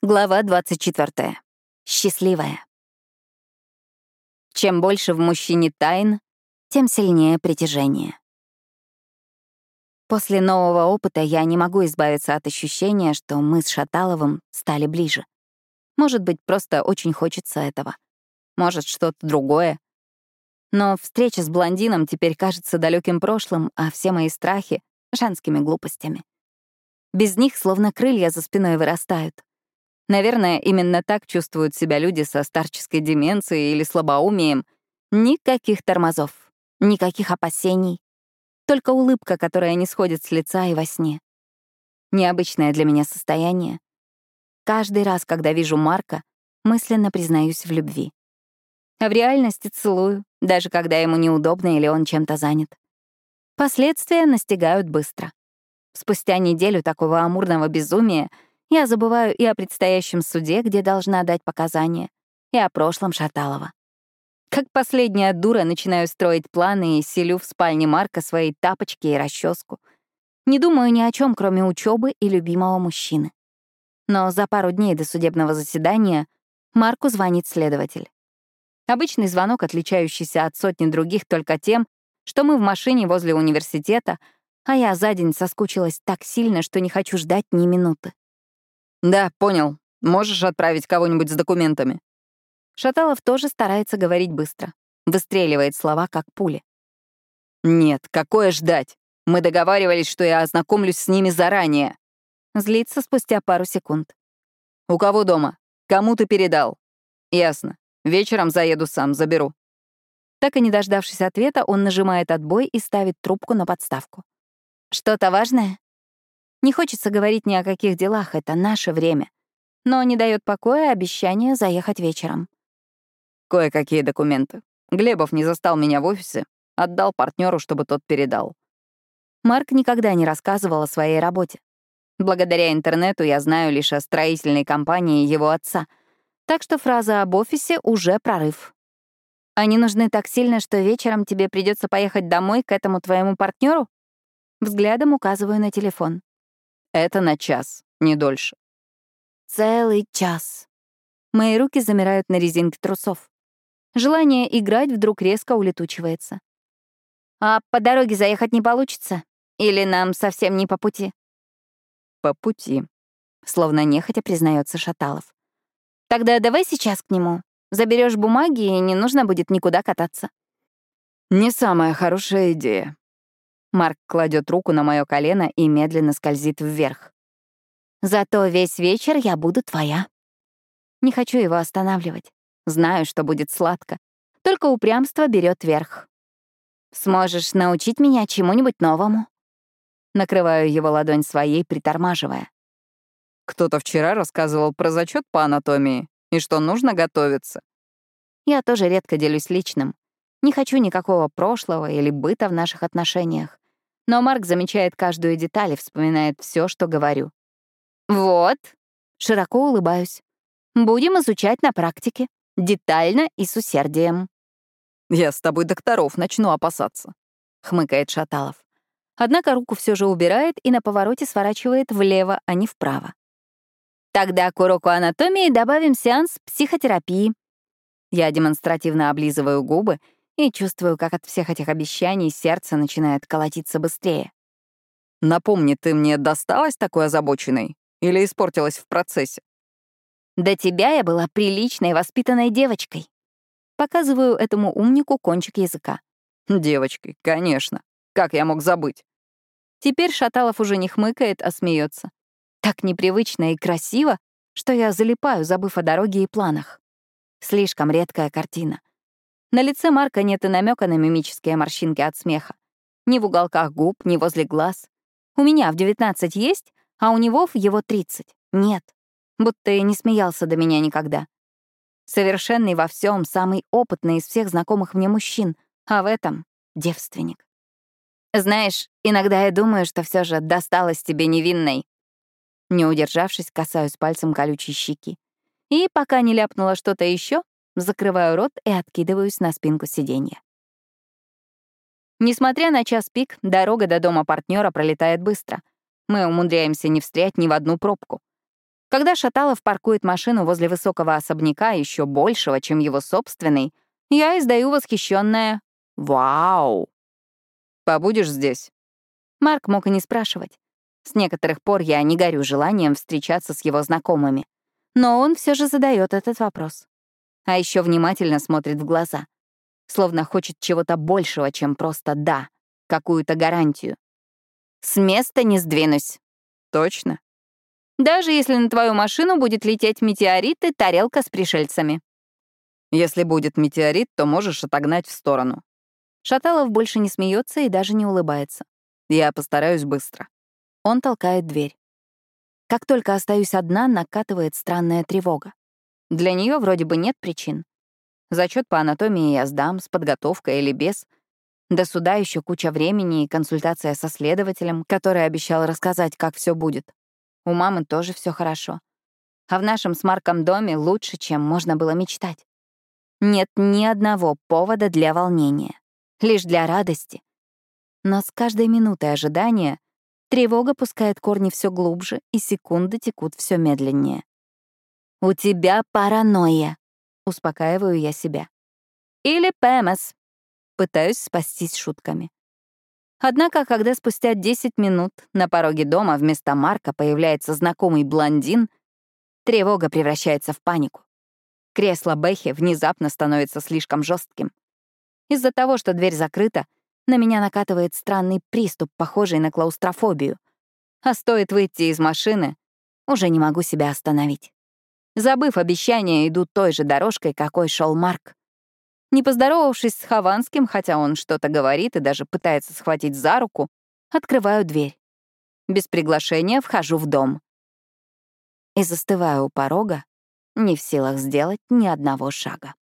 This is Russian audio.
Глава 24. Счастливая. Чем больше в мужчине тайн, тем сильнее притяжение. После нового опыта я не могу избавиться от ощущения, что мы с Шаталовым стали ближе. Может быть, просто очень хочется этого. Может, что-то другое. Но встреча с блондином теперь кажется далеким прошлым, а все мои страхи — женскими глупостями. Без них словно крылья за спиной вырастают. Наверное, именно так чувствуют себя люди со старческой деменцией или слабоумием. Никаких тормозов, никаких опасений. Только улыбка, которая не сходит с лица и во сне. Необычное для меня состояние. Каждый раз, когда вижу Марка, мысленно признаюсь в любви. А в реальности целую, даже когда ему неудобно или он чем-то занят. Последствия настигают быстро. Спустя неделю такого амурного безумия — я забываю и о предстоящем суде, где должна дать показания, и о прошлом Шаталова. Как последняя дура начинаю строить планы и селю в спальне Марка свои тапочки и расческу. Не думаю ни о чем, кроме учебы и любимого мужчины. Но за пару дней до судебного заседания Марку звонит следователь. Обычный звонок, отличающийся от сотни других только тем, что мы в машине возле университета, а я за день соскучилась так сильно, что не хочу ждать ни минуты. «Да, понял. Можешь отправить кого-нибудь с документами?» Шаталов тоже старается говорить быстро. Выстреливает слова, как пули. «Нет, какое ждать? Мы договаривались, что я ознакомлюсь с ними заранее». Злится спустя пару секунд. «У кого дома? Кому ты передал?» «Ясно. Вечером заеду сам, заберу». Так и не дождавшись ответа, он нажимает отбой и ставит трубку на подставку. «Что-то важное?» Не хочется говорить ни о каких делах, это наше время. Но не дает покоя обещание заехать вечером. Кое-какие документы. Глебов не застал меня в офисе, отдал партнеру, чтобы тот передал. Марк никогда не рассказывал о своей работе. Благодаря интернету я знаю лишь о строительной компании его отца, так что фраза об офисе уже прорыв. Они нужны так сильно, что вечером тебе придется поехать домой к этому твоему партнеру? Взглядом указываю на телефон. Это на час, не дольше. Целый час. Мои руки замирают на резинке трусов. Желание играть вдруг резко улетучивается. А по дороге заехать не получится? Или нам совсем не по пути? По пути. Словно нехотя признается Шаталов. Тогда давай сейчас к нему. Заберешь бумаги, и не нужно будет никуда кататься. Не самая хорошая идея. Марк кладет руку на мое колено и медленно скользит вверх. «Зато весь вечер я буду твоя». Не хочу его останавливать. Знаю, что будет сладко. Только упрямство берет верх. «Сможешь научить меня чему-нибудь новому?» Накрываю его ладонь своей, притормаживая. Кто-то вчера рассказывал про зачет по анатомии и что нужно готовиться. Я тоже редко делюсь личным. Не хочу никакого прошлого или быта в наших отношениях. Но Марк замечает каждую деталь и вспоминает все, что говорю. «Вот», — широко улыбаюсь, — «будем изучать на практике, детально и с усердием». «Я с тобой докторов начну опасаться», — хмыкает Шаталов. Однако руку все же убирает и на повороте сворачивает влево, а не вправо. Тогда к уроку анатомии добавим сеанс психотерапии. Я демонстративно облизываю губы и чувствую, как от всех этих обещаний сердце начинает колотиться быстрее. «Напомни, ты мне досталась такой озабоченной или испортилась в процессе?» «До тебя я была приличной, воспитанной девочкой». Показываю этому умнику кончик языка. «Девочкой, конечно. Как я мог забыть?» Теперь Шаталов уже не хмыкает, а смеется. Так непривычно и красиво, что я залипаю, забыв о дороге и планах. Слишком редкая картина. На лице Марка нет и намека на мимические морщинки от смеха. Ни в уголках губ, ни возле глаз. У меня в 19 есть, а у него в его 30 нет. Будто и не смеялся до меня никогда. Совершенный во всем, самый опытный из всех знакомых мне мужчин, а в этом — девственник. Знаешь, иногда я думаю, что все же досталось тебе невинной. Не удержавшись, касаюсь пальцем колючей щеки. И пока не ляпнула что-то еще, закрываю рот и откидываюсь на спинку сиденья. Несмотря на час пик, дорога до дома партнера пролетает быстро. Мы умудряемся не встрять ни в одну пробку. Когда Шаталов паркует машину возле высокого особняка, еще большего, чем его собственный, я издаю восхищенное «Вау!». «Побудешь здесь?» Марк мог и не спрашивать. С некоторых пор я не горю желанием встречаться с его знакомыми. Но он все же задает этот вопрос. А еще внимательно смотрит в глаза. Словно хочет чего-то большего, чем просто «да», какую-то гарантию. «С места не сдвинусь». «Точно?» «Даже если на твою машину будет лететь метеорит и тарелка с пришельцами». «Если будет метеорит, то можешь отогнать в сторону». Шаталов больше не смеется и даже не улыбается. Я постараюсь быстро. Он толкает дверь. Как только остаюсь одна, накатывает странная тревога. Для нее вроде бы нет причин. Зачет по анатомии я сдам, с подготовкой или без. До суда еще куча времени и консультация со следователем, который обещал рассказать, как все будет. У мамы тоже все хорошо. А в нашем с Марком доме лучше, чем можно было мечтать. Нет ни одного повода для волнения. Лишь для радости. Но с каждой минутой ожидания тревога пускает корни все глубже, и секунды текут все медленнее. «У тебя паранойя», — успокаиваю я себя. «Или ПМС», — пытаюсь спастись шутками. Однако, когда спустя 10 минут на пороге дома вместо Марка появляется знакомый блондин, тревога превращается в панику. Кресло Бэхи внезапно становится слишком жестким. Из-за того, что дверь закрыта, на меня накатывает странный приступ, похожий на клаустрофобию. А стоит выйти из машины, уже не могу себя остановить. Забыв обещание, иду той же дорожкой, какой шел Марк. Не поздоровавшись с Хованским, хотя он что-то говорит и даже пытается схватить за руку, открываю дверь. Без приглашения вхожу в дом. И застываю у порога, не в силах сделать ни одного шага.